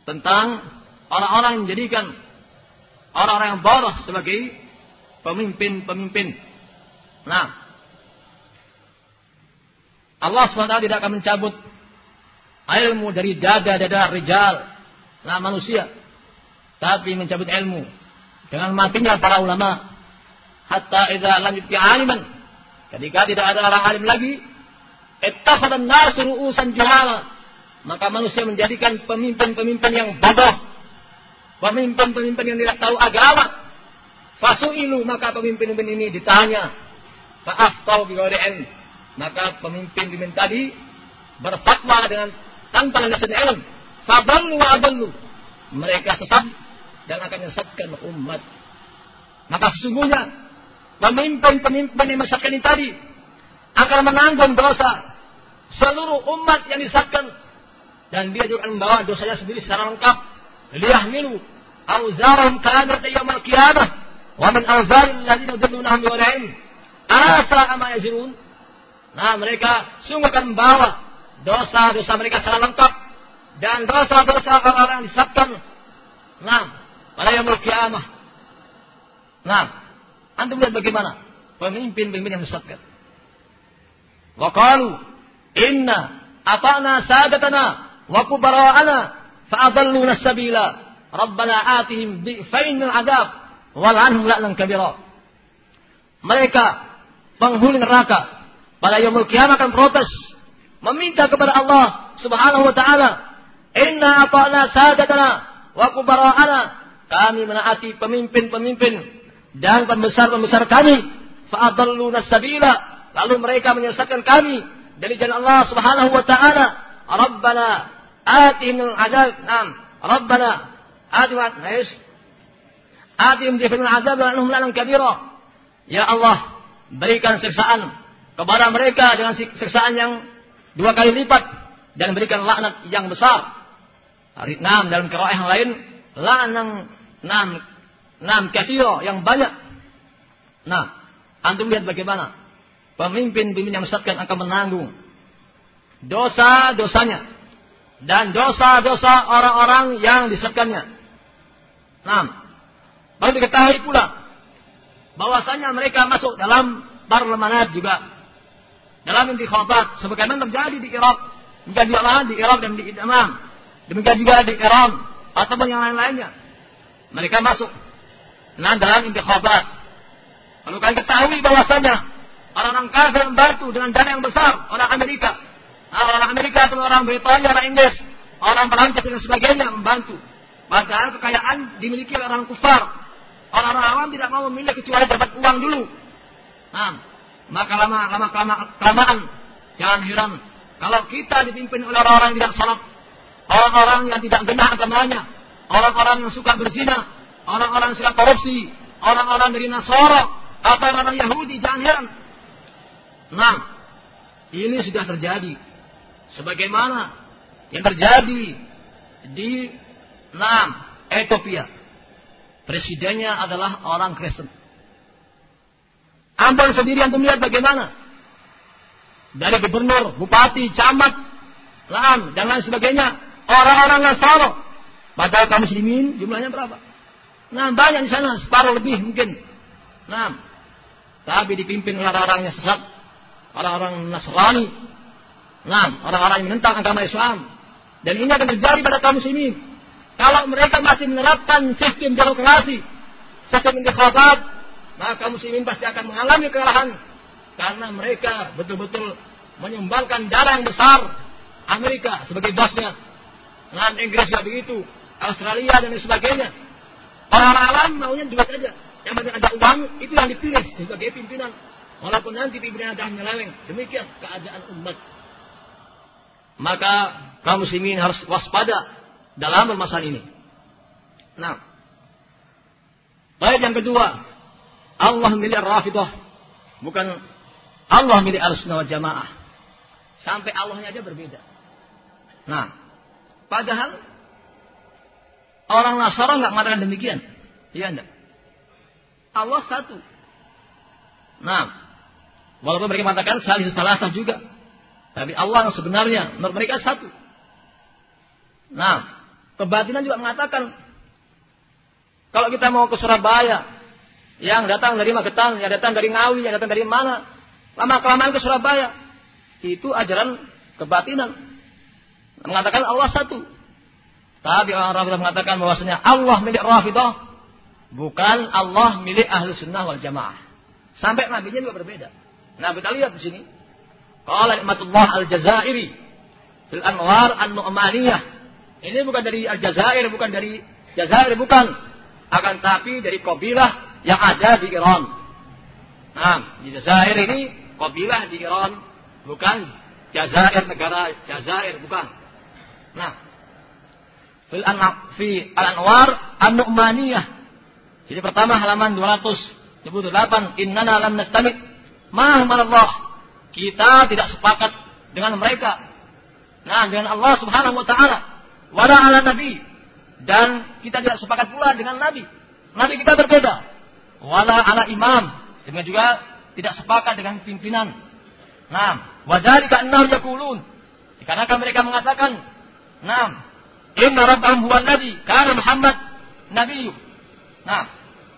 tentang orang-orang yang menjadikan orang-orang yang boros sebagai pemimpin-pemimpin. Nah, Allah SWT tidak akan mencabut ilmu dari dada-dada rijal, nah manusia, tapi mencabut ilmu dengan matinya para ulama. Hatta idza lam aliman, ketika tidak ada orang alim lagi, Maka manusia menjadikan pemimpin-pemimpin yang bodoh. Pemimpin-pemimpin yang tidak tahu agama. Fasu'ilu maka pemimpin-pemimpin ini ditanya. Fa'aftau biwari'in. Maka pemimpin-pemimpin tadi berfatwa dengan tanpa landasan ilmu. Fadallu wa adallu. Mereka sesat dan akan menyesatkan umat. Maka sesungguhnya pemimpin-pemimpin yang menyesatkan ini tadi akan menanggung dosa seluruh umat yang disahkan. Dan dia juga membawa dosanya sendiri secara lengkap. Liyahmilu awzarahum kanat yawmal qiyamah. Wa min awzaril ladzina dhallunahum bighairin asa ama yazirun nah mereka sungguh akan membawa dosa-dosa mereka secara lengkap. Dan dosa-dosa orang-orang yang disahkan. Nah pada yaumul qiyamah. Nah antum lihat bagaimana pemimpin-pemimpin yang disahkan. Wakalu Inna atana sadatana wa kubara'ana fa'adalluna sabila. Rabbana atihim di'fain adab wal'anhum la'lan kabira. Mereka penghuni neraka pada yaumul kiamat akan protes meminta kepada Allah Subhanahu wa taala, "Inna ata'na sadatana wa kubara'ana." Kami menaati pemimpin-pemimpin dan pembesar-pembesar kami, fa'adalluna sabila. Lalu mereka menyesatkan kami dari jalan Allah Subhanahu wa taala. Rabbana atihim al-adab. Naam. Rabbana atihim al-adab. Atihim difin al-adab wa anhum lanam kabira. Ya Allah, berikan siksaan kepada mereka dengan siksaan yang dua kali lipat dan berikan laknat yang besar. Hari enam dalam kiraah yang lain, laknat enam enam kathiro yang banyak. Nah, antum lihat bagaimana pemimpin-pemimpin yang mesatkan akan menanggung dosa-dosanya dan dosa-dosa orang-orang yang disesatkannya. Nah, baru diketahui pula bahwasanya mereka masuk dalam parlemenat juga dalam intikhabat sebagaimana terjadi di Irak, demikian juga di Irak dan di Idamam, demikian juga di Iran ataupun yang lain-lainnya. Mereka masuk nah dalam intikhabat. Lalu kalian ketahui bahwasanya Orang-orang kafir membantu dengan dana yang besar. Orang Amerika. Nah, orang Amerika atau orang Britania, orang Inggris, orang Perancis dan sebagainya membantu. Padahal kekayaan dimiliki oleh orang kufar. Orang-orang awam tidak mau memilih kecuali dapat uang dulu. Nah, maka lama lama kelamaan. Jangan heran. Kalau kita dipimpin oleh orang-orang yang tidak salat, orang-orang yang tidak benar agamanya, orang-orang yang suka berzina, orang-orang yang suka korupsi, orang-orang dari Nasara. Atau orang-orang Yahudi, jangan heran. Nah, ini sudah terjadi. Sebagaimana yang terjadi di Nam, Ethiopia. Presidennya adalah orang Kristen. Ampun sendiri yang melihat bagaimana. Dari gubernur, bupati, camat, lam, dan lain sebagainya. Orang-orang Nasara. Padahal kaum muslimin jumlahnya berapa? Nah, banyak di sana, separuh lebih mungkin. Nah, tapi dipimpin oleh orang-orang yang sesat, orang-orang Nasrani, nah, orang-orang yang menentang agama Islam. Dan ini akan terjadi pada kaum muslimin. Kalau mereka masih menerapkan sistem demokrasi, sistem intikhabat, maka muslimin pasti akan mengalami kekalahan. Karena mereka betul-betul menyumbangkan darah yang besar Amerika sebagai bosnya. Dengan Inggris juga begitu, Australia dan sebagainya. Orang alam maunya dua saja. Yang penting ada uang, itu yang dipilih sebagai pimpinan. Walaupun nanti pimpinan ada menyeleweng. Demikian keadaan umat. Maka kaum muslimin harus waspada dalam permasalahan ini. Nah. Baik yang kedua. Allah milik Rafidah. Bukan Allah milik Al-Sunnah Jamaah. Sampai Allahnya aja berbeda. Nah. Padahal Orang Nasara nggak mengatakan demikian. Iya enggak? Allah satu. Nah, walaupun mereka mengatakan salah salah juga. Tapi Allah yang sebenarnya menurut mereka satu. Nah, kebatinan juga mengatakan kalau kita mau ke Surabaya, yang datang dari Magetan, yang datang dari Ngawi, yang datang dari mana, lama kelamaan ke Surabaya, itu ajaran kebatinan. Mengatakan Allah satu. Tapi orang Rafidah mengatakan bahwasanya Allah milik Rafidah bukan Allah milik ahli sunnah wal jamaah. Sampai nabinya juga berbeda. Nah kita lihat di sini. Qala nikmatullah al-Jazairi fil anwar an-nu'maniyah. Ini bukan dari Al-Jazair, bukan dari Jazair, bukan. Akan tapi dari kabilah yang ada di Iran. Nah, di Jazair ini kabilah di Iran, bukan Jazair negara Jazair, bukan. Nah, fil fi al-anwar an-nu'maniyah. Jadi pertama halaman 278 innana lam nastamid ma Allah. Kita tidak sepakat dengan mereka. Nah, dengan Allah Subhanahu wa taala. Wala ala nabi dan kita tidak sepakat pula dengan nabi. Nabi kita berbeda. Wala ala imam. Demikian juga tidak sepakat dengan pimpinan. Nah, wadzalika annahum yaqulun. Dikarenakan mereka mengatakan, "Nah, Inna rabbahum huwa nabi kana Muhammad nabi. Nah,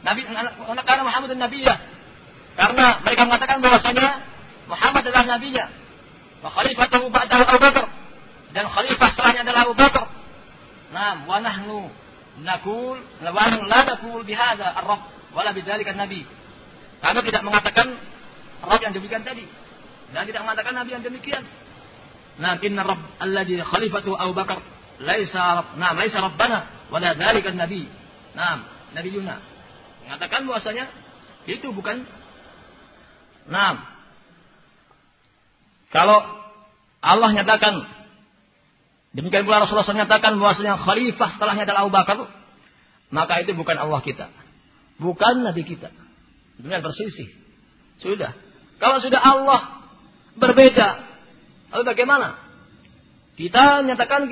nabi karena Muhammad nabiyya. Karena mereka mengatakan bahwasanya Muhammad adalah nabinya. Wa khalifatuhu ba'dahu Abu Bakar. Dan khalifah setelahnya adalah Abu Bakar. Nah, wa nahnu nakul wa nahnu la nakul bihadza ar-rabb wala bidzalika nabi. Kami tidak mengatakan Rabb yang demikian tadi dan tidak mengatakan nabi yang demikian. Nah, inna rabb alladhi khalifatu Abu Bakar laisa nah laisa rabbana wala dzalika nabi. Nah, Nabi Yuna mengatakan bahwasanya itu bukan nah kalau Allah nyatakan demikian pula Rasulullah SAW nyatakan bahwasanya khalifah setelahnya adalah Abu Bakar maka itu bukan Allah kita bukan Nabi kita dengan bersisih sudah kalau sudah Allah berbeda lalu bagaimana kita nyatakan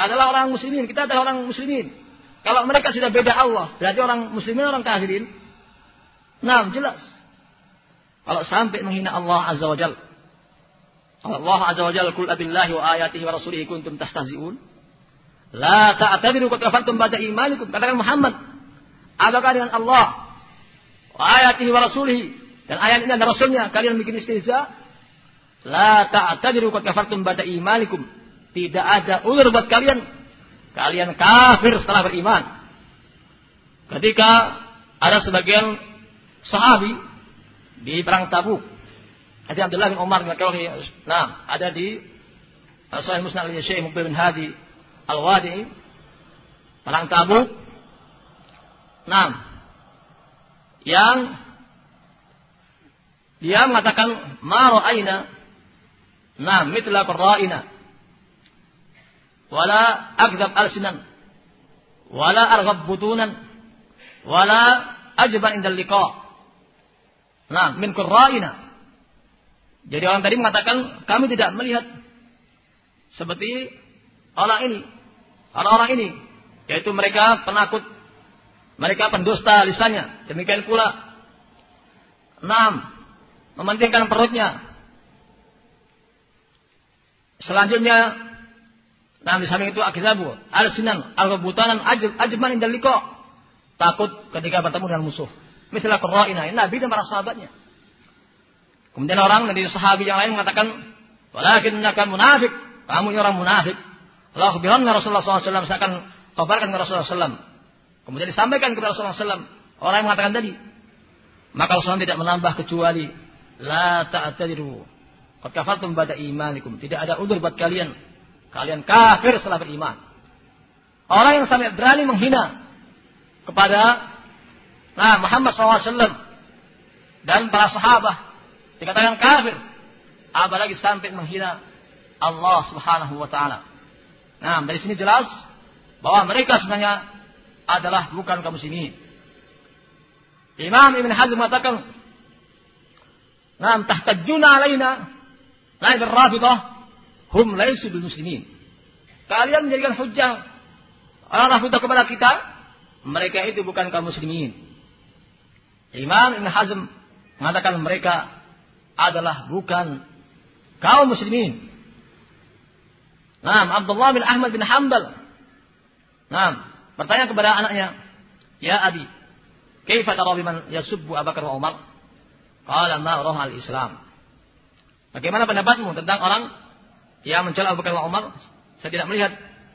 adalah orang muslimin. Kita adalah orang muslimin. Kalau mereka sudah beda Allah, berarti orang muslimin orang kafirin. Nah, jelas. Kalau sampai menghina Allah Azza wa Jal. Allah Azza wa Jal, Kul abillahi wa ayatihi wa rasulihi kuntum tastahzi'un. La ta'tadiru qad kafartum ba'da imanikum. Katakan Muhammad. Apakah dengan Allah wa ayatihi wa rasulihi dan ayat ini adalah rasulnya kalian bikin istihza? La ta'tadiru qad kafartum ba'da imanikum. Tidak ada ulur buat kalian. Kalian kafir setelah beriman. Ketika ada sebagian sahabi di perang Tabuk. Hadis Abdullah bin Umar bin Nah, ada di Sahih Musnad al-Syekh Mubin bin Hadi Al-Wadi. Perang Tabuk. Nah, yang dia mengatakan ma ra'aina nah mitla qurra'ina. Wala akdzab alsinan. Wala arghab butunan. Wala ajban indal liqa nah min qurra'ina jadi orang tadi mengatakan kami tidak melihat seperti orang ini, orang-orang ini, yaitu mereka penakut, mereka pendusta lisannya. Demikian pula enam mementingkan perutnya. Selanjutnya Nah, di samping itu akidabu, al-sinan, al-kebutanan, ajman indal Takut ketika bertemu dengan musuh. Misalnya Qurra'ina, Nabi dan para sahabatnya. Kemudian orang dari sahabat yang lain mengatakan, walakin akan munafik. Kamu ini orang munafik. Allah bilang Rasulullah SAW saya akan kabarkan Rasulullah SAW. Kemudian disampaikan kepada Rasulullah SAW. Orang yang mengatakan tadi. Maka Rasulullah tidak menambah kecuali la ta'tadiru. Qad kafartum ba'da imanikum. Tidak ada udur buat kalian. Kalian kafir setelah beriman. Orang yang sampai berani menghina kepada nah Muhammad SAW dan para sahabat dikatakan kafir. Apalagi sampai menghina Allah Subhanahu wa taala. Nah, dari sini jelas bahwa mereka sebenarnya adalah bukan kaum muslimin. Imam Ibn Hazm mengatakan, "Nam tahtajjuna alaina la rafidah hum laisu bil muslimin." Kalian menjadikan hujah orang Rafidah kepada kita, mereka itu bukan kaum muslimin. Imam Ibn Hazm mengatakan mereka adalah bukan kaum muslimin. Nah, Abdullah bin Ahmad bin Hanbal. Nah, bertanya kepada anaknya, "Ya Abi, kaifa tara biman yasubbu Abu wa Umar?" Qala ma roh al-Islam. Bagaimana pendapatmu tentang orang yang mencela Abu Bakar wa Umar? Saya tidak melihat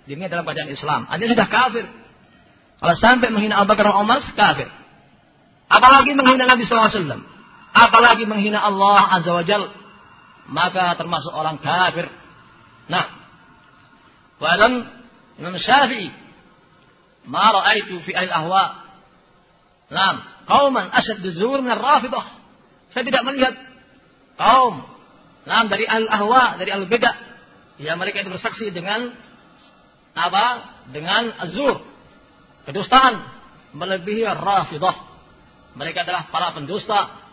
dirinya dalam keadaan Islam. Anda sudah kafir. Kalau sampai menghina Abu Bakar wa Umar, kafir. Apalagi menghina Nabi SAW apalagi menghina Allah Azza wa Jal, maka termasuk orang kafir. Nah, walam Imam Syafi'i ma ra'aitu fi al-ahwa Naam, qauman asyad dzur min ar-rafidah. Saya tidak melihat kaum naam dari al-ahwa, dari al-bid'ah. Ya mereka itu bersaksi dengan apa? Dengan azur. Kedustaan melebihi rafidah. Mereka adalah para pendusta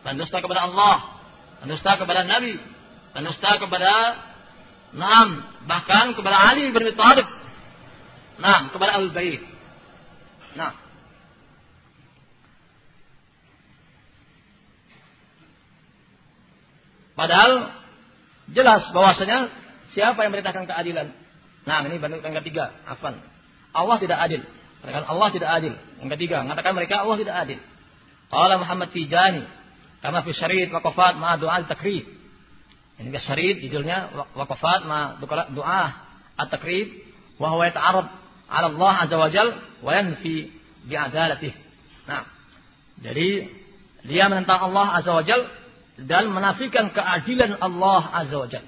pendusta kepada Allah, pendusta kepada Nabi, pendusta kepada Naam, bahkan kepada Ali bin Abi Thalib. Naam, kepada Al Bait. Nah. Padahal jelas bahwasanya siapa yang merintahkan keadilan. Nah, ini yang ketiga, afan. Allah tidak adil. Mereka Allah tidak adil. Yang ketiga, mengatakan mereka Allah tidak adil. Allah Muhammad Tijani karena fi syarid waqafat ma doa takrib. Ini syarid judulnya waqafat ma doa at-takrib wa huwa yata'arrad 'ala Allah azza wa jal wa yanfi bi adalatih. Nah, jadi dia menentang Allah azza wa jal dan menafikan keadilan Allah azza wa jal.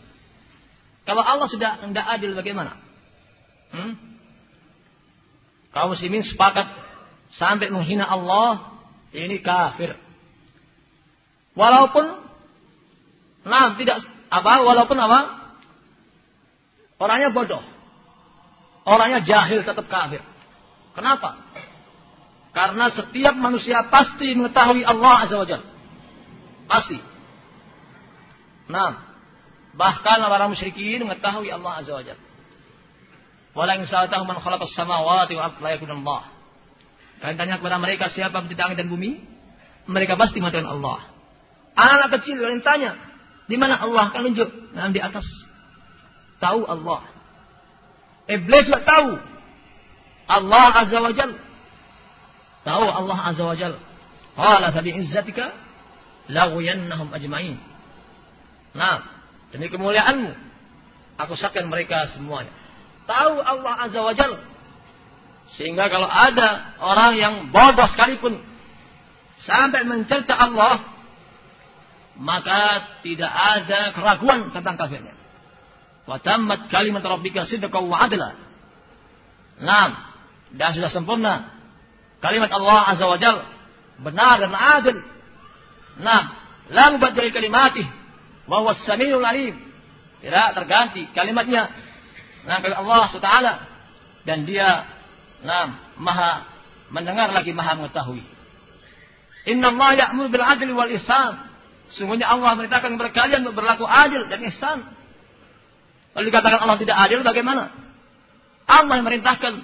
Kalau Allah sudah tidak adil bagaimana? Hmm? Kaum muslimin sepakat sampai menghina Allah ini kafir. Walaupun nah tidak apa walaupun apa? Orangnya bodoh. Orangnya jahil tetap kafir. Kenapa? Karena setiap manusia pasti mengetahui Allah Azza wa. Pasti. Nah, bahkan orang musyrikin mengetahui Allah Azza wa Jalla. Sa'atahu man khalaqas samawati Allah. Kalian tanya kepada mereka siapa pencipta dan bumi? Mereka pasti mengatakan Allah. Anak kecil yang tanya, di mana Allah kan tunjuk? Nah, di atas. Tahu Allah. Iblis juga tahu. Allah Azza wa Jal. Tahu Allah Azza wa Jal. Qala fa bi'izzatika laghwiyannahum ajma'in. Nah, demi kemuliaanmu aku sakkan mereka semuanya. Tahu Allah Azza wa Jal. Sehingga kalau ada orang yang bodoh sekalipun sampai mencerca Allah, maka tidak ada keraguan tentang kafirnya. Wa tammat kalimat rabbika sidqan wa adla. Naam, dan sudah sempurna kalimat Allah Azza wa Jal benar dan adil. Naam, la mubaddil kalimatih wa huwa samiul alim. Tidak terganti kalimatnya. Nah, kalimat Allah SWT dan dia nah, maha mendengar lagi maha mengetahui. Inna Allah ya'mur bil adli wal ihsan. Sungguhnya Allah merintahkan kepada kalian untuk berlaku adil dan ihsan. Kalau dikatakan Allah tidak adil bagaimana? Allah yang merintahkan.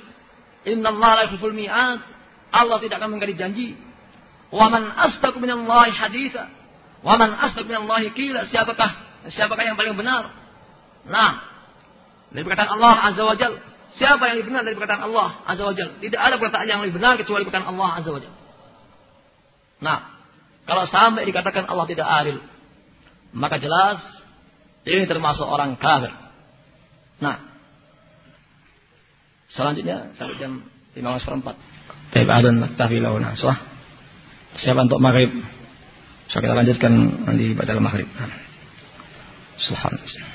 Inna Allah la yuful mi'ad. Allah tidak akan mengingkari janji. Wa man asdaqu minallahi haditha. Wa man asdaqu minallahi qila. Siapakah siapakah yang paling benar? Nah, dari perkataan Allah Azza wa Jal. Siapa yang lebih benar dari perkataan Allah Azza wa Jal? Tidak ada perkataan yang lebih benar kecuali perkataan Allah Azza wa Jal. Nah, kalau sampai dikatakan Allah tidak adil, maka jelas ini termasuk orang kafir. Nah, selanjutnya sampai jam 15 per 4. Taib adan naktafi launa. Siapa untuk maghrib? So kita lanjutkan nanti pada maghrib. Subhanallah.